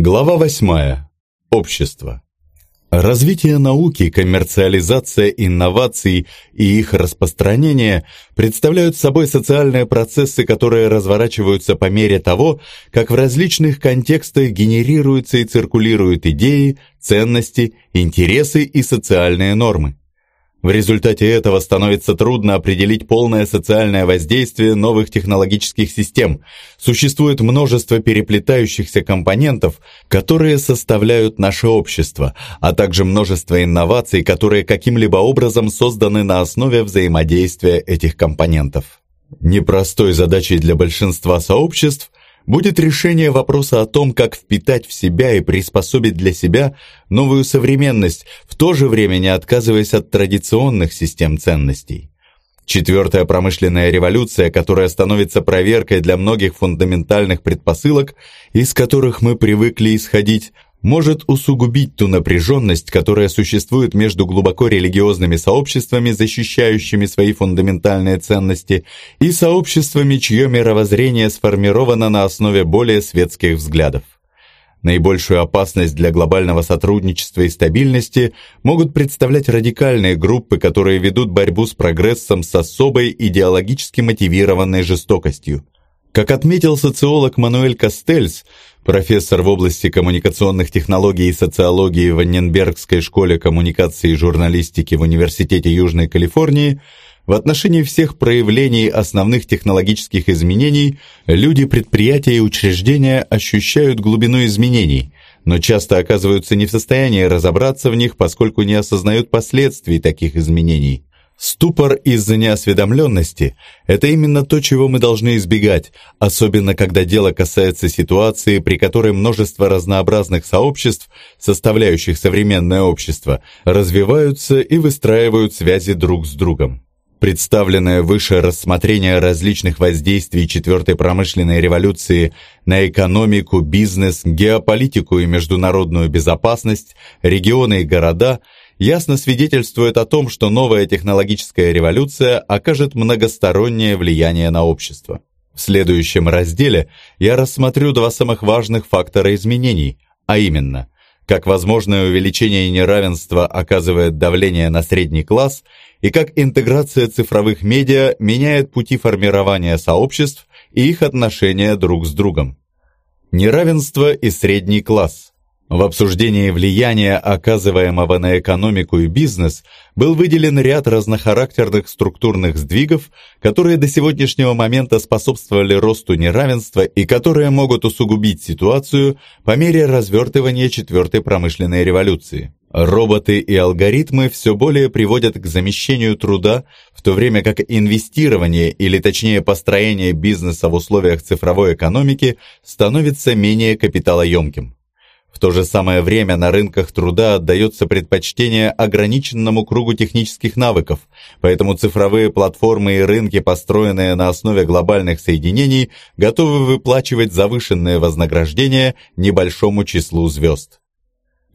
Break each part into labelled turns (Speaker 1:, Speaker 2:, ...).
Speaker 1: Глава 8. Общество. Развитие науки, коммерциализация инноваций и их распространение представляют собой социальные процессы, которые разворачиваются по мере того, как в различных контекстах генерируются и циркулируют идеи, ценности, интересы и социальные нормы. В результате этого становится трудно определить полное социальное воздействие новых технологических систем. Существует множество переплетающихся компонентов, которые составляют наше общество, а также множество инноваций, которые каким-либо образом созданы на основе взаимодействия этих компонентов. Непростой задачей для большинства сообществ будет решение вопроса о том, как впитать в себя и приспособить для себя новую современность, в то же время не отказываясь от традиционных систем ценностей. Четвертая промышленная революция, которая становится проверкой для многих фундаментальных предпосылок, из которых мы привыкли исходить, может усугубить ту напряженность, которая существует между глубоко религиозными сообществами, защищающими свои фундаментальные ценности, и сообществами, чье мировоззрение сформировано на основе более светских взглядов. Наибольшую опасность для глобального сотрудничества и стабильности могут представлять радикальные группы, которые ведут борьбу с прогрессом с особой идеологически мотивированной жестокостью. Как отметил социолог Мануэль Кастельс, профессор в области коммуникационных технологий и социологии в Анненбергской школе коммуникации и журналистики в Университете Южной Калифорнии, в отношении всех проявлений основных технологических изменений люди, предприятия и учреждения ощущают глубину изменений, но часто оказываются не в состоянии разобраться в них, поскольку не осознают последствий таких изменений. Ступор из-за неосведомленности – это именно то, чего мы должны избегать, особенно когда дело касается ситуации, при которой множество разнообразных сообществ, составляющих современное общество, развиваются и выстраивают связи друг с другом. Представленное выше рассмотрение различных воздействий четвертой промышленной революции на экономику, бизнес, геополитику и международную безопасность, регионы и города – ясно свидетельствует о том, что новая технологическая революция окажет многостороннее влияние на общество. В следующем разделе я рассмотрю два самых важных фактора изменений, а именно, как возможное увеличение неравенства оказывает давление на средний класс и как интеграция цифровых медиа меняет пути формирования сообществ и их отношения друг с другом. Неравенство и средний класс – в обсуждении влияния, оказываемого на экономику и бизнес, был выделен ряд разнохарактерных структурных сдвигов, которые до сегодняшнего момента способствовали росту неравенства и которые могут усугубить ситуацию по мере развертывания четвертой промышленной революции. Роботы и алгоритмы все более приводят к замещению труда, в то время как инвестирование или точнее построение бизнеса в условиях цифровой экономики становится менее капиталоемким. В то же самое время на рынках труда отдается предпочтение ограниченному кругу технических навыков, поэтому цифровые платформы и рынки, построенные на основе глобальных соединений, готовы выплачивать завышенные вознаграждения небольшому числу звезд.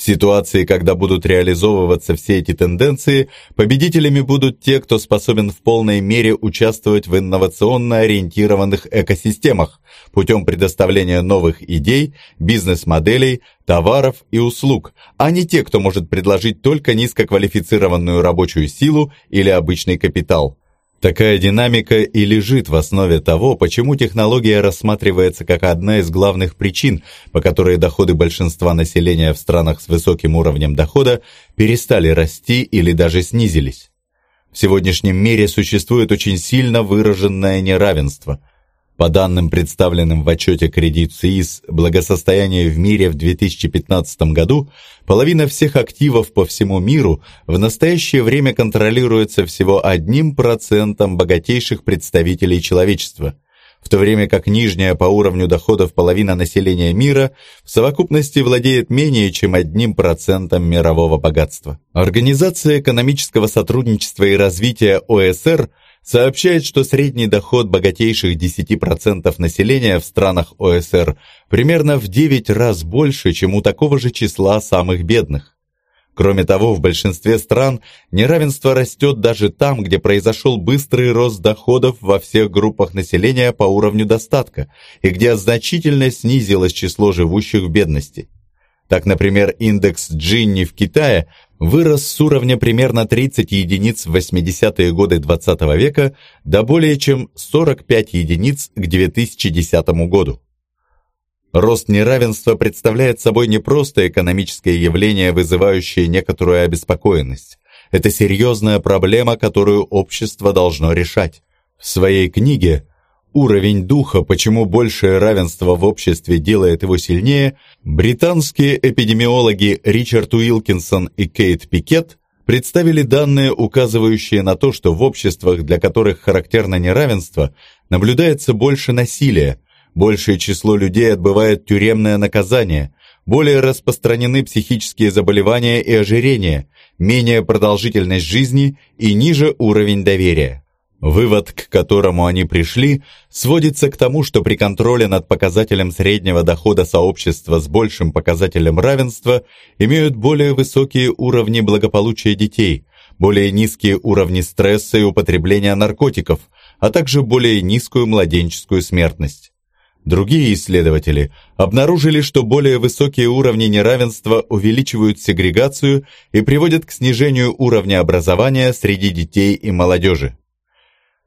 Speaker 1: Ситуации, когда будут реализовываться все эти тенденции, победителями будут те, кто способен в полной мере участвовать в инновационно ориентированных экосистемах путем предоставления новых идей, бизнес-моделей, товаров и услуг, а не те, кто может предложить только низкоквалифицированную рабочую силу или обычный капитал. Такая динамика и лежит в основе того, почему технология рассматривается как одна из главных причин, по которой доходы большинства населения в странах с высоким уровнем дохода перестали расти или даже снизились. В сегодняшнем мире существует очень сильно выраженное неравенство – по данным, представленным в отчете Credit Suisse «Благосостояние в мире в 2015 году», половина всех активов по всему миру в настоящее время контролируется всего одним процентом богатейших представителей человечества, в то время как нижняя по уровню доходов половина населения мира в совокупности владеет менее чем одним процентом мирового богатства. Организация экономического сотрудничества и развития ОСР – сообщает, что средний доход богатейших 10% населения в странах ОСР примерно в 9 раз больше, чем у такого же числа самых бедных. Кроме того, в большинстве стран неравенство растет даже там, где произошел быстрый рост доходов во всех группах населения по уровню достатка и где значительно снизилось число живущих в бедности. Так, например, индекс Джинни в Китае вырос с уровня примерно 30 единиц в 80-е годы 20 -го века до более чем 45 единиц к 2010 году. Рост неравенства представляет собой не просто экономическое явление, вызывающее некоторую обеспокоенность. Это серьезная проблема, которую общество должно решать. В своей книге «Уровень духа. Почему большее равенство в обществе делает его сильнее» британские эпидемиологи Ричард Уилкинсон и Кейт Пикет представили данные, указывающие на то, что в обществах, для которых характерно неравенство, наблюдается больше насилия, Большее число людей отбывает тюремное наказание, более распространены психические заболевания и ожирение, менее продолжительность жизни и ниже уровень доверия. Вывод, к которому они пришли, сводится к тому, что при контроле над показателем среднего дохода сообщества с большим показателем равенства имеют более высокие уровни благополучия детей, более низкие уровни стресса и употребления наркотиков, а также более низкую младенческую смертность. Другие исследователи обнаружили, что более высокие уровни неравенства увеличивают сегрегацию и приводят к снижению уровня образования среди детей и молодежи.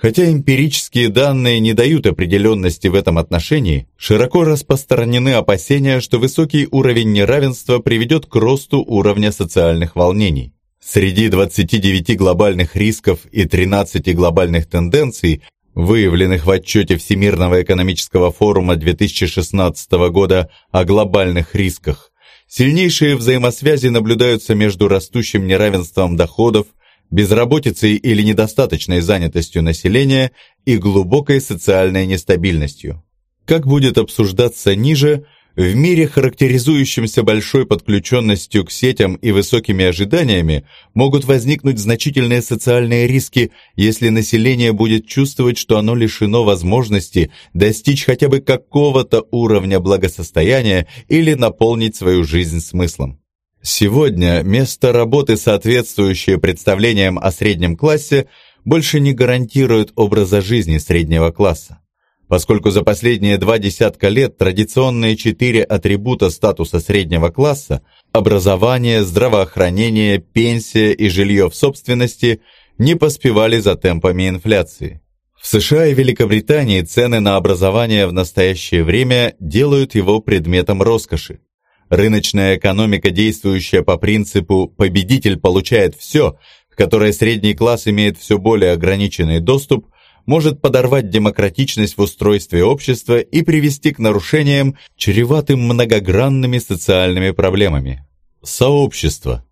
Speaker 1: Хотя эмпирические данные не дают определенности в этом отношении, широко распространены опасения, что высокий уровень неравенства приведет к росту уровня социальных волнений. Среди 29 глобальных рисков и 13 глобальных тенденций, выявленных в отчете Всемирного экономического форума 2016 года о глобальных рисках, сильнейшие взаимосвязи наблюдаются между растущим неравенством доходов, безработицей или недостаточной занятостью населения и глубокой социальной нестабильностью. Как будет обсуждаться ниже, в мире, характеризующемся большой подключенностью к сетям и высокими ожиданиями, могут возникнуть значительные социальные риски, если население будет чувствовать, что оно лишено возможности достичь хотя бы какого-то уровня благосостояния или наполнить свою жизнь смыслом. Сегодня место работы, соответствующее представлениям о среднем классе, больше не гарантирует образа жизни среднего класса. Поскольку за последние два десятка лет традиционные четыре атрибута статуса среднего класса – образование, здравоохранение, пенсия и жилье в собственности – не поспевали за темпами инфляции. В США и Великобритании цены на образование в настоящее время делают его предметом роскоши. Рыночная экономика, действующая по принципу «победитель получает все», в которой средний класс имеет все более ограниченный доступ – может подорвать демократичность в устройстве общества и привести к нарушениям, чреватым многогранными социальными проблемами. Сообщество.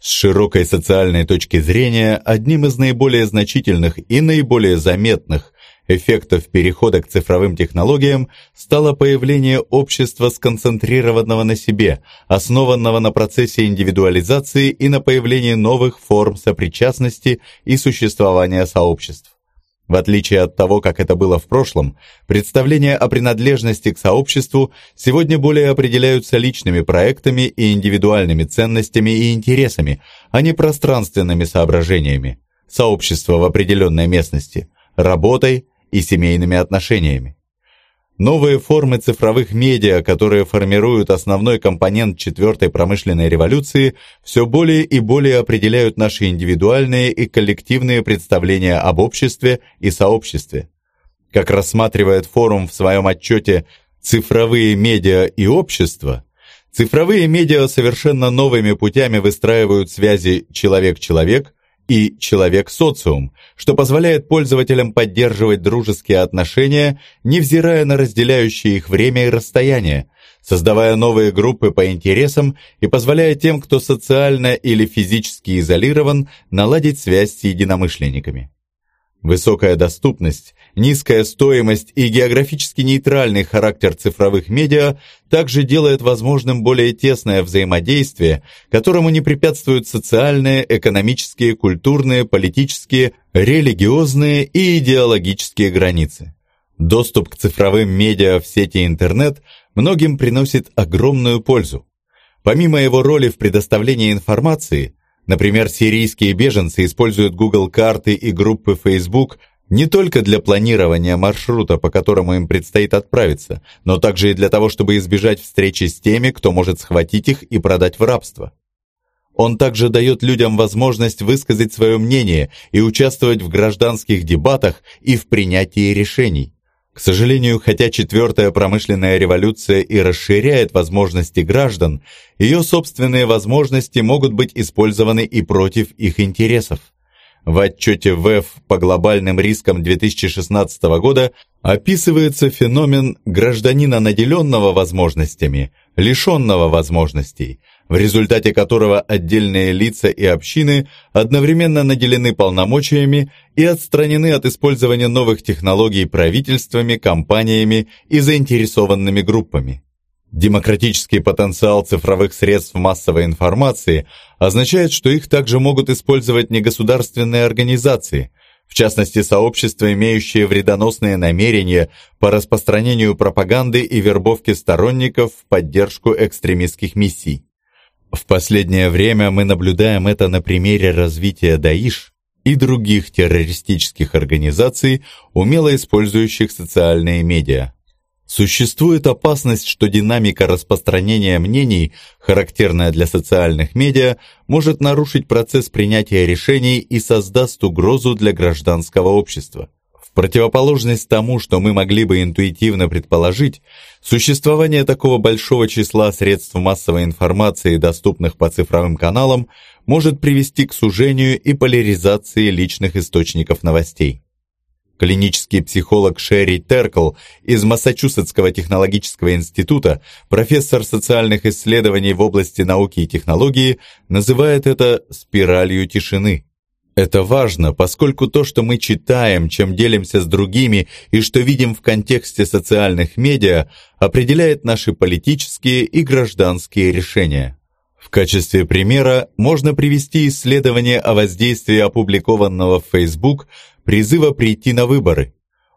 Speaker 1: С широкой социальной точки зрения, одним из наиболее значительных и наиболее заметных эффектов перехода к цифровым технологиям стало появление общества, сконцентрированного на себе, основанного на процессе индивидуализации и на появлении новых форм сопричастности и существования сообществ. В отличие от того, как это было в прошлом, представления о принадлежности к сообществу сегодня более определяются личными проектами и индивидуальными ценностями и интересами, а не пространственными соображениями, сообщество в определенной местности, работой и семейными отношениями. Новые формы цифровых медиа, которые формируют основной компонент четвертой промышленной революции, все более и более определяют наши индивидуальные и коллективные представления об обществе и сообществе. Как рассматривает форум в своем отчете «Цифровые медиа и общество», цифровые медиа совершенно новыми путями выстраивают связи человек-человек, и человек-социум, что позволяет пользователям поддерживать дружеские отношения, невзирая на разделяющие их время и расстояние, создавая новые группы по интересам и позволяя тем, кто социально или физически изолирован, наладить связь с единомышленниками. Высокая доступность, низкая стоимость и географически нейтральный характер цифровых медиа также делает возможным более тесное взаимодействие, которому не препятствуют социальные, экономические, культурные, политические, религиозные и идеологические границы. Доступ к цифровым медиа в сети интернет многим приносит огромную пользу. Помимо его роли в предоставлении информации, например, сирийские беженцы используют Google карты и группы Facebook не только для планирования маршрута, по которому им предстоит отправиться, но также и для того, чтобы избежать встречи с теми, кто может схватить их и продать в рабство. Он также дает людям возможность высказать свое мнение и участвовать в гражданских дебатах и в принятии решений. К сожалению, хотя четвертая промышленная революция и расширяет возможности граждан, ее собственные возможности могут быть использованы и против их интересов. В отчете ВЭФ по глобальным рискам 2016 года описывается феномен гражданина, наделенного возможностями, лишенного возможностей, в результате которого отдельные лица и общины одновременно наделены полномочиями и отстранены от использования новых технологий правительствами, компаниями и заинтересованными группами. Демократический потенциал цифровых средств массовой информации означает, что их также могут использовать негосударственные организации, в частности сообщества, имеющие вредоносные намерения по распространению пропаганды и вербовке сторонников в поддержку экстремистских миссий. В последнее время мы наблюдаем это на примере развития Даиш и других террористических организаций, умело использующих социальные медиа. Существует опасность, что динамика распространения мнений, характерная для социальных медиа, может нарушить процесс принятия решений и создаст угрозу для гражданского общества. Противоположность тому, что мы могли бы интуитивно предположить, существование такого большого числа средств массовой информации, доступных по цифровым каналам, может привести к сужению и поляризации личных источников новостей. Клинический психолог Шерри Теркл из Массачусетского технологического института, профессор социальных исследований в области науки и технологии, называет это «спиралью тишины». Это важно, поскольку то, что мы читаем, чем делимся с другими и что видим в контексте социальных медиа, определяет наши политические и гражданские решения. В качестве примера можно привести исследование о воздействии опубликованного в Facebook призыва прийти на выборы.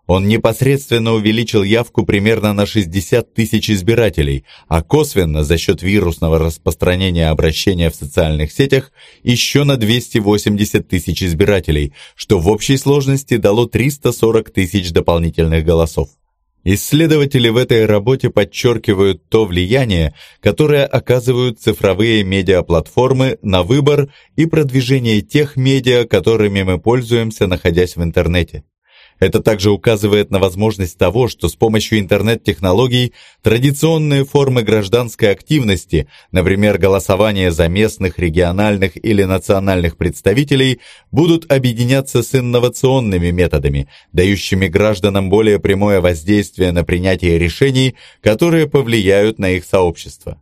Speaker 1: Он непосредственно увеличил явку примерно на 60 тысяч избирателей, а косвенно за счет вирусного распространения обращения в социальных сетях еще на 280 тысяч избирателей, что в общей сложности дало 340 тысяч дополнительных голосов. Исследователи в этой работе подчеркивают то влияние, которое оказывают цифровые медиаплатформы на выбор и продвижение тех медиа, которыми мы пользуемся, находясь в интернете. Это также указывает на возможность того, что с помощью интернет-технологий традиционные формы гражданской активности, например, голосование за местных, региональных или национальных представителей, будут объединяться с инновационными методами, дающими гражданам более прямое воздействие на принятие решений, которые повлияют на их сообщество.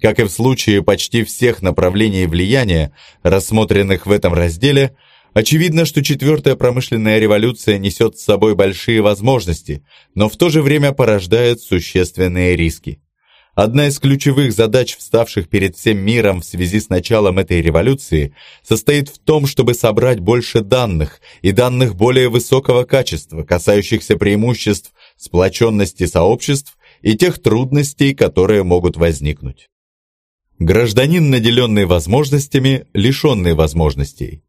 Speaker 1: Как и в случае почти всех направлений влияния, рассмотренных в этом разделе – Очевидно, что четвертая промышленная революция несет с собой большие возможности, но в то же время порождает существенные риски. Одна из ключевых задач, вставших перед всем миром в связи с началом этой революции, состоит в том, чтобы собрать больше данных и данных более высокого качества, касающихся преимуществ сплоченности сообществ и тех трудностей, которые могут возникнуть. Гражданин, наделенный возможностями, лишенный возможностей.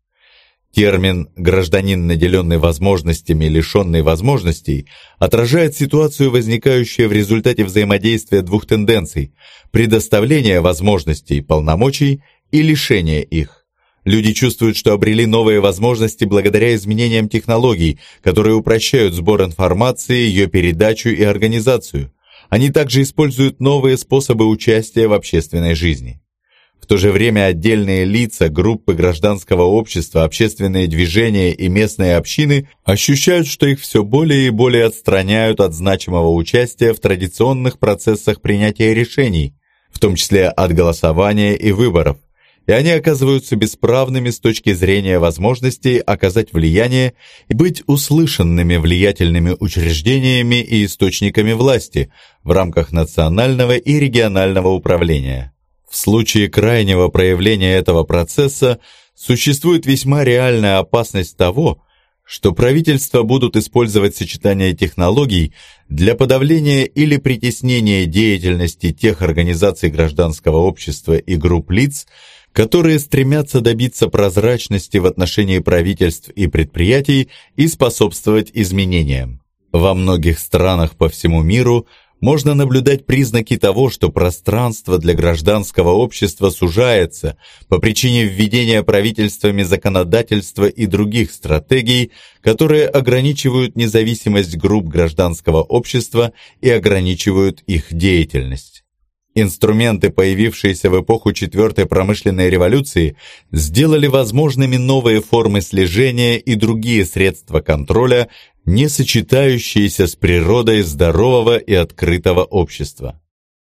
Speaker 1: Термин «гражданин, наделенный возможностями, лишенный возможностей» отражает ситуацию, возникающую в результате взаимодействия двух тенденций – предоставления возможностей, полномочий и лишения их. Люди чувствуют, что обрели новые возможности благодаря изменениям технологий, которые упрощают сбор информации, ее передачу и организацию. Они также используют новые способы участия в общественной жизни. То же время отдельные лица, группы гражданского общества, общественные движения и местные общины ощущают, что их все более и более отстраняют от значимого участия в традиционных процессах принятия решений, в том числе от голосования и выборов, и они оказываются бесправными с точки зрения возможностей оказать влияние и быть услышанными влиятельными учреждениями и источниками власти в рамках национального и регионального управления. В случае крайнего проявления этого процесса существует весьма реальная опасность того, что правительства будут использовать сочетание технологий для подавления или притеснения деятельности тех организаций гражданского общества и групп лиц, которые стремятся добиться прозрачности в отношении правительств и предприятий и способствовать изменениям. Во многих странах по всему миру – можно наблюдать признаки того, что пространство для гражданского общества сужается по причине введения правительствами законодательства и других стратегий, которые ограничивают независимость групп гражданского общества и ограничивают их деятельность. Инструменты, появившиеся в эпоху четвертой промышленной революции, сделали возможными новые формы слежения и другие средства контроля, не сочетающиеся с природой здорового и открытого общества.